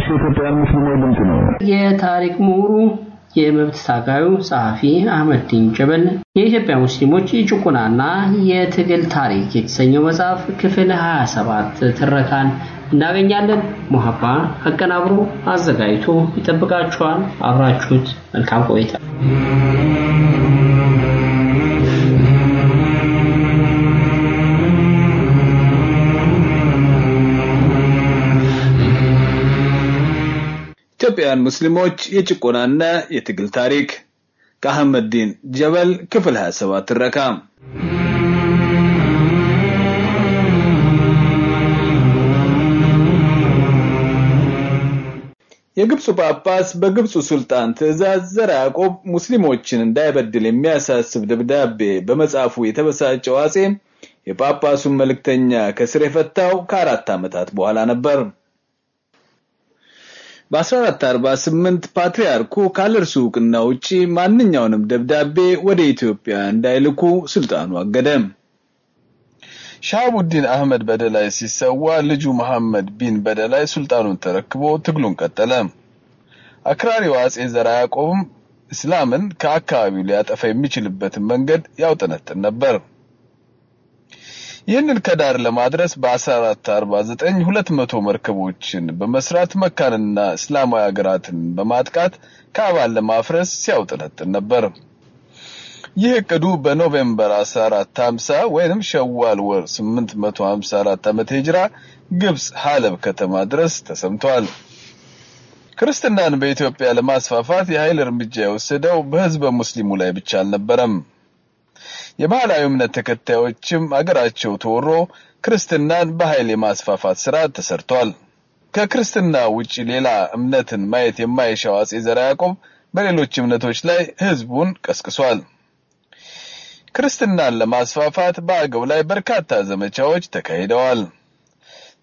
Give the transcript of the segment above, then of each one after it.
ተንቀሳቃሽ የኢትዮጵያውያን ሙስሊሞች ድምፅ ነው። የታሪክ ምሁሩ የመብት ታጋዩ ጸሐፊ አህመዲን ጀበል የኢትዮጵያ ሙስሊሞች የጭቆናና የትግል ታሪክ የተሰኘው መጽሐፍ ክፍል 27 ትረካን እናገኛለን። ሙሀባ አቀናብሮ አዘጋጅቶ ይጠብቃችኋል። አብራችሁት መልካም ቆይታ። ኢትዮጵያውያን ሙስሊሞች የጭቆናና የትግል ታሪክ ከአህመዲን ጀበል ክፍል 27 ትረካ የግብፁ ጳጳስ በግብፁ ሱልጣን ትእዛዝ ዘርዓ ያዕቆብ ሙስሊሞችን እንዳይበድል የሚያሳስብ ደብዳቤ በመጻፉ የተበሳጨው አጼ የጳጳሱን መልእክተኛ ከስር የፈታው ከአራት ዓመታት በኋላ ነበር። በ1448 ፓትርያርኩ ካለ እርሱ እውቅና ውጪ ማንኛውንም ደብዳቤ ወደ ኢትዮጵያ እንዳይልኩ ሱልጣኑ አገደ። ሻሃቡዲን አህመድ በደላይ ሲሰዋ ልጁ መሐመድ ቢን በደላይ ሱልጣኑን ተረክቦ ትግሉን ቀጠለ። አክራሪው አጼ ዘርዓ ያዕቆብም እስላምን ከአካባቢው ሊያጠፋ የሚችልበትን መንገድ ያውጠነጥን ነበር። ይህንን ከዳር ለማድረስ በ1449 200 መርከቦችን በመስራት መካንና እስላማዊ ሀገራትን በማጥቃት ካዕባን ለማፍረስ ሲያውጠነጥን ነበር። ይህ እቅዱ በኖቬምበር 1450 ወይንም ሸዋል ወር 854 ዓመተ ሂጅራ ግብጽ ሐለብ ከተማ ድረስ ተሰምቷል። ክርስትናን በኢትዮጵያ ለማስፋፋት የኃይል እርምጃ የወሰደው በህዝበ ሙስሊሙ ላይ ብቻ አልነበረም። የባህላዊ እምነት ተከታዮችም አገራቸው ተወሮ ክርስትናን በኃይል የማስፋፋት ስራ ተሰርቷል። ከክርስትና ውጪ ሌላ እምነትን ማየት የማይሻው አጼ ዘርዓ ያዕቆብ በሌሎች እምነቶች ላይ ህዝቡን ቀስቅሷል። ክርስትናን ለማስፋፋት በአገው ላይ በርካታ ዘመቻዎች ተካሂደዋል።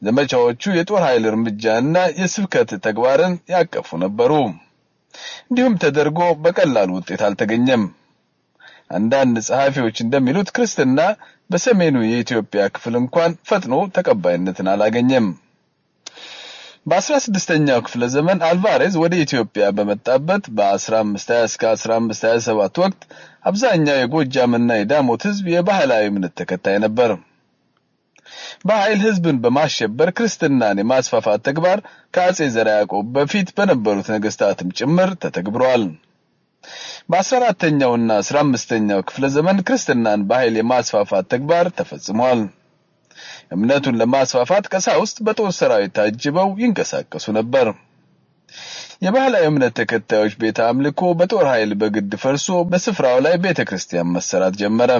ዘመቻዎቹ የጦር ኃይል እርምጃና የስብከት ተግባርን ያቀፉ ነበሩ። እንዲሁም ተደርጎ በቀላሉ ውጤት አልተገኘም። አንዳንድ ጸሐፊዎች እንደሚሉት ክርስትና በሰሜኑ የኢትዮጵያ ክፍል እንኳን ፈጥኖ ተቀባይነትን አላገኘም። በ16ኛው ክፍለ ዘመን አልቫሬዝ ወደ ኢትዮጵያ በመጣበት በ1520 እስከ 1527 ወቅት አብዛኛው የጎጃምና የዳሞት ህዝብ የባህላዊ እምነት ተከታይ ነበር። በኃይል ህዝብን በማሸበር ክርስትናን የማስፋፋት ተግባር ከአጼ ዘርዓ ያዕቆብ በፊት በነበሩት ነገስታትም ጭምር ተተግብሯል። በ14ኛውና 15ኛው ክፍለ ዘመን ክርስትናን በኃይል የማስፋፋት ተግባር ተፈጽሟል። እምነቱን ለማስፋፋት ቀሳውስት በጦር ሰራዊት ታጅበው ይንቀሳቀሱ ነበር። የባህላዊ እምነት ተከታዮች ቤተ አምልኮ በጦር ኃይል በግድ ፈርሶ በስፍራው ላይ ቤተ ክርስቲያን መሰራት ጀመረ።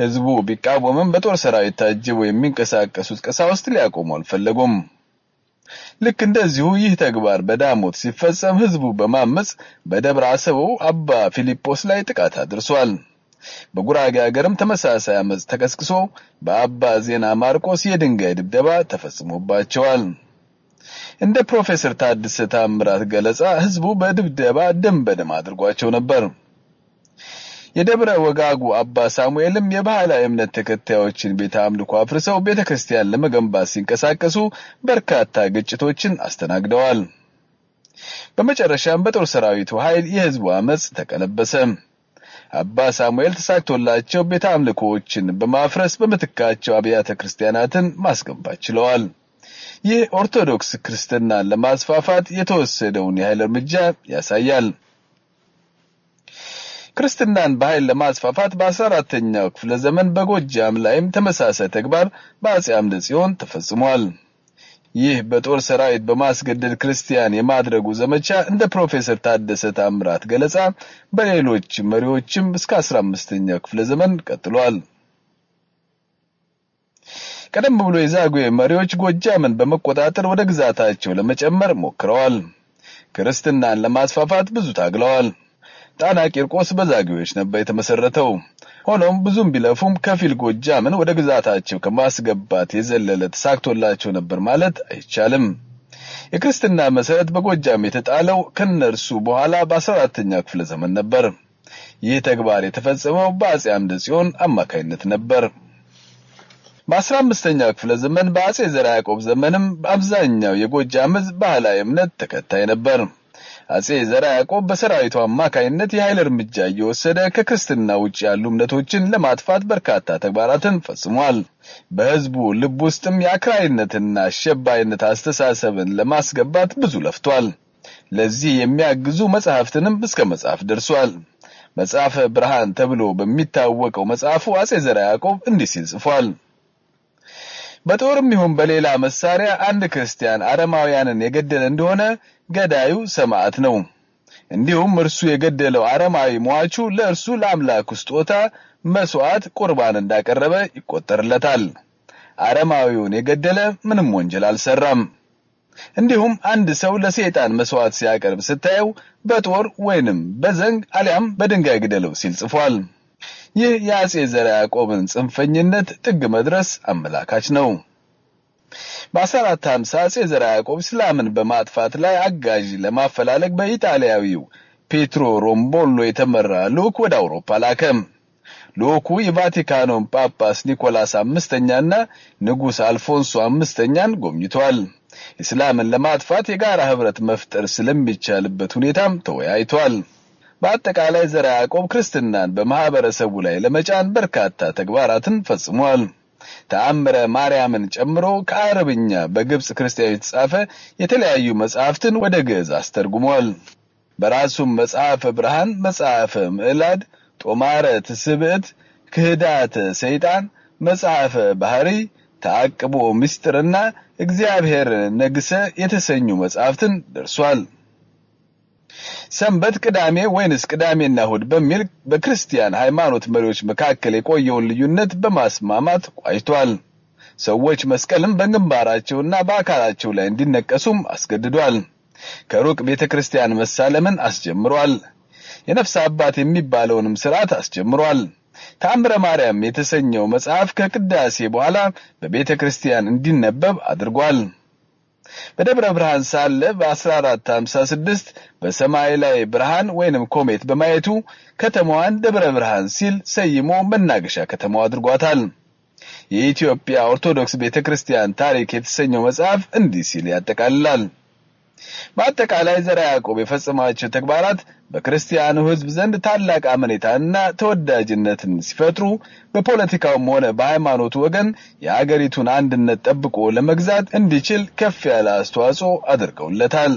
ህዝቡ ቢቃወምም በጦር ሰራዊት ታጅበው የሚንቀሳቀሱት ቀሳውስት ሊያቆሙ አልፈለጉም። ልክ እንደዚሁ ይህ ተግባር በዳሞት ሲፈጸም ህዝቡ በማመጽ በደብረ አሰበው አባ ፊሊጶስ ላይ ጥቃት አድርሷል። በጉራጌ ሀገርም ተመሳሳይ አመጽ ተቀስቅሶ በአባ ዜና ማርቆስ የድንጋይ ድብደባ ተፈጽሞባቸዋል። እንደ ፕሮፌሰር ታድሰ ታምራት ገለጻ ህዝቡ በድብደባ ደም በደም አድርጓቸው ነበር። የደብረ ወጋጉ አባ ሳሙኤልም የባህላዊ እምነት ተከታዮችን ቤተ አምልኮ አፍርሰው ቤተ ክርስቲያን ለመገንባት ሲንቀሳቀሱ በርካታ ግጭቶችን አስተናግደዋል። በመጨረሻም በጦር ሰራዊቱ ኃይል የህዝቡ አመጽ ተቀለበሰ። አባ ሳሙኤል ተሳክቶላቸው ቤተ አምልኮዎችን በማፍረስ በምትካቸው አብያተ ክርስቲያናትን ማስገንባት ችለዋል። ይህ ኦርቶዶክስ ክርስትናን ለማስፋፋት የተወሰደውን የኃይል እርምጃ ያሳያል። ክርስትናን በኃይል ለማስፋፋት በ14ኛው ክፍለ ዘመን በጎጃም ላይም ተመሳሳይ ተግባር በአጼ አምደ ጽዮን ተፈጽሟል። ይህ በጦር ሰራዊት በማስገደድ ክርስቲያን የማድረጉ ዘመቻ እንደ ፕሮፌሰር ታደሰ ታምራት ገለጻ በሌሎች መሪዎችም እስከ 15ኛው ክፍለ ዘመን ቀጥሏል። ቀደም ብሎ የዛጉዌ መሪዎች ጎጃምን በመቆጣጠር ወደ ግዛታቸው ለመጨመር ሞክረዋል። ክርስትናን ለማስፋፋት ብዙ ታግለዋል። ጣና ቂርቆስ በዛጉዌዎች ነበር የተመሰረተው። ሆኖም ብዙም ቢለፉም ከፊል ጎጃምን ወደ ግዛታቸው ከማስገባት የዘለለ ተሳክቶላቸው ነበር ማለት አይቻልም። የክርስትና መሰረት በጎጃም የተጣለው ከነርሱ በኋላ በ14ኛው ክፍለ ዘመን ነበር። ይህ ተግባር የተፈጸመው በአጼ አምደ ጽዮን አማካይነት ነበር። በአስራ አምስተኛው ክፍለ ዘመን በአጼ ዘርዓ ያዕቆብ ዘመንም አብዛኛው የጎጃም ሕዝብ ባህላዊ እምነት ተከታይ ነበር። አጼ ዘርዓ ያዕቆብ በሰራዊቱ አማካይነት የኃይል እርምጃ እየወሰደ ከክርስትና ውጭ ያሉ እምነቶችን ለማጥፋት በርካታ ተግባራትን ፈጽሟል። በሕዝቡ ልብ ውስጥም የአክራሪነትና አሸባሪነት አስተሳሰብን ለማስገባት ብዙ ለፍቷል። ለዚህ የሚያግዙ መጽሐፍትንም እስከ መጽሐፍ ደርሷል። መጽሐፈ ብርሃን ተብሎ በሚታወቀው መጽሐፉ አጼ ዘርዓ ያዕቆብ እንዲህ ሲል ጽፏል። በጦርም ይሁን በሌላ መሳሪያ አንድ ክርስቲያን አረማውያንን የገደለ እንደሆነ ገዳዩ ሰማዕት ነው። እንዲሁም እርሱ የገደለው አረማዊ ሟቹ ለእርሱ ለአምላኩ ስጦታ መስዋዕት ቁርባን እንዳቀረበ ይቆጠርለታል። አረማዊውን የገደለ ምንም ወንጀል አልሰራም። እንዲሁም አንድ ሰው ለሰይጣን መስዋዕት ሲያቀርብ ስታየው በጦር ወይንም በዘንግ አሊያም በድንጋይ ግደለው ሲል ጽፏል። ይህ የአጼ ዘርዓ ያዕቆብን ጽንፈኝነት ጥግ መድረስ አመላካች ነው። በ1450 አጼ ዘርዓ ያዕቆብ እስላምን በማጥፋት ላይ አጋዥ ለማፈላለግ በኢጣሊያዊው ፔትሮ ሮምቦሎ የተመራ ልዑክ ወደ አውሮፓ ላከ። ልዑኩ የቫቲካኖን ጳጳስ ኒኮላስ አምስተኛና ንጉሥ አልፎንሶ አምስተኛን ጎብኝቷል። እስላምን ለማጥፋት የጋራ ህብረት መፍጠር ስለሚቻልበት ሁኔታም ተወያይቷል። በአጠቃላይ ዘርዓ ያዕቆብ ክርስትናን በማህበረሰቡ ላይ ለመጫን በርካታ ተግባራትን ፈጽሟል። ተአምረ ማርያምን ጨምሮ ከአረብኛ በግብጽ ክርስቲያን የተጻፈ የተለያዩ መጽሐፍትን ወደ ግዕዝ አስተርጉሟል። በራሱም መጽሐፈ ብርሃን፣ መጽሐፈ ምዕላድ፣ ጦማረ ትስብዕት፣ ክህዳተ ሰይጣን፣ መጽሐፈ ባህሪ፣ ተአቅቦ ምስጢርና እግዚአብሔር ነግሰ የተሰኙ መጽሐፍትን ደርሷል። ሰንበት ቅዳሜ ወይንስ ቅዳሜና እሁድ በሚል በክርስቲያን ሃይማኖት መሪዎች መካከል የቆየውን ልዩነት በማስማማት ቋይቷል። ሰዎች መስቀልን በግንባራቸውና በአካላቸው ላይ እንዲነቀሱም አስገድዷል። ከሩቅ ቤተ ክርስቲያን መሳለምን አስጀምሯል። የነፍስ አባት የሚባለውንም ስርዓት አስጀምሯል። ተአምረ ማርያም የተሰኘው መጽሐፍ ከቅዳሴ በኋላ በቤተ ክርስቲያን እንዲነበብ አድርጓል። በደብረ ብርሃን ሳለ በ1456 በሰማይ ላይ ብርሃን ወይንም ኮሜት በማየቱ ከተማዋን ደብረ ብርሃን ሲል ሰይሞ መናገሻ ከተማው አድርጓታል። የኢትዮጵያ ኦርቶዶክስ ቤተክርስቲያን ታሪክ የተሰኘው መጽሐፍ እንዲህ ሲል ያጠቃልላል። በአጠቃላይ ዘርዓ ያዕቆብ የፈጸማቸው ተግባራት በክርስቲያኑ ሕዝብ ዘንድ ታላቅ አመኔታና ተወዳጅነትን ሲፈጥሩ በፖለቲካውም ሆነ በሃይማኖቱ ወገን የአገሪቱን አንድነት ጠብቆ ለመግዛት እንዲችል ከፍ ያለ አስተዋጽኦ አድርገውለታል።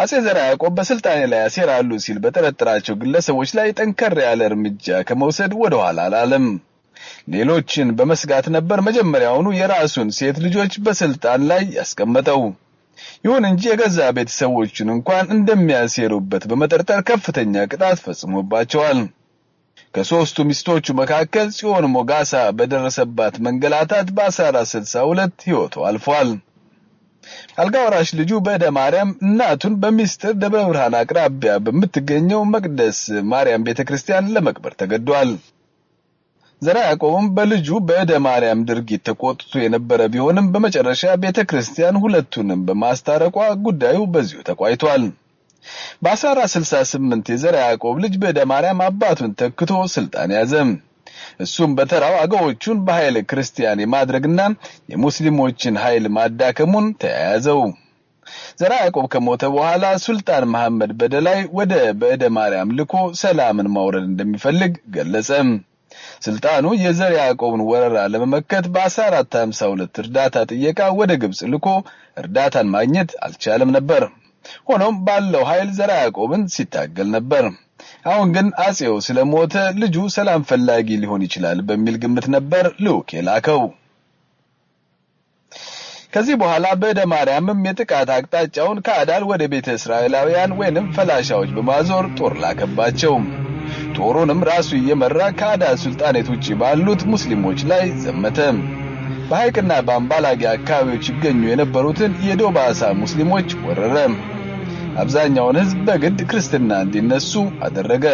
አጼ ዘርዓ ያዕቆብ በስልጣኔ ላይ ያሴራሉ ሲል በጠረጠራቸው ግለሰቦች ላይ ጠንከር ያለ እርምጃ ከመውሰድ ወደ ኋላ አላለም። ሌሎችን በመስጋት ነበር መጀመሪያውኑ የራሱን ሴት ልጆች በስልጣን ላይ ያስቀመጠው። ይሁን እንጂ የገዛ ቤተሰቦቹን እንኳን እንደሚያሴሩበት በመጠርጠር ከፍተኛ ቅጣት ፈጽሞባቸዋል። ከሦስቱ ሚስቶቹ መካከል ጽዮን ሞጋሳ በደረሰባት መንገላታት በ1462 ሕይወቱ አልፏል። አልጋ ወራሽ ልጁ በእደ ማርያም እናቱን በሚስጥር ደብረ ብርሃን አቅራቢያ በምትገኘው መቅደስ ማርያም ቤተክርስቲያን ለመቅበር ተገዷል። ዘርዓ ያዕቆብም በልጁ በእደ ማርያም ድርጊት ተቆጥቶ የነበረ ቢሆንም በመጨረሻ ቤተክርስቲያን ሁለቱንም በማስታረቋ ጉዳዩ በዚሁ ተቋይቷል። በ1468 የዘርዓ ያዕቆብ ልጅ በእደ ማርያም አባቱን ተክቶ ስልጣን ያዘ። እሱም በተራው አገዎቹን በኃይል ክርስቲያን የማድረግና የሙስሊሞችን ኃይል ማዳከሙን ተያያዘው። ዘርዓ ያዕቆብ ከሞተ በኋላ ሱልጣን መሐመድ በደላይ ወደ በእደ ማርያም ልኮ ሰላምን ማውረድ እንደሚፈልግ ገለጸ። ስልጣኑ የዘርዓ ያዕቆብን ወረራ ለመመከት በ1452 እርዳታ ጥየቃ ወደ ግብጽ ልኮ እርዳታን ማግኘት አልቻለም ነበር። ሆኖም ባለው ኃይል ዘርዓ ያዕቆብን ሲታገል ነበር። አሁን ግን አጼው ስለሞተ ልጁ ሰላም ፈላጊ ሊሆን ይችላል በሚል ግምት ነበር ልዑክ የላከው። ከዚህ በኋላ በእደ ማርያምም የጥቃት አቅጣጫውን ከአዳል ወደ ቤተ እስራኤላውያን ወይንም ፈላሻዎች በማዞር ጦር ላከባቸው። ጦሩንም ራሱ እየመራ ከአዳል ሱልጣኔት ውጪ ባሉት ሙስሊሞች ላይ ዘመተ። በሐይቅና በአምባላጌ አካባቢዎች ይገኙ የነበሩትን የዶባሳ ሙስሊሞች ወረረ። አብዛኛውን ሕዝብ በግድ ክርስትና እንዲነሱ አደረገ።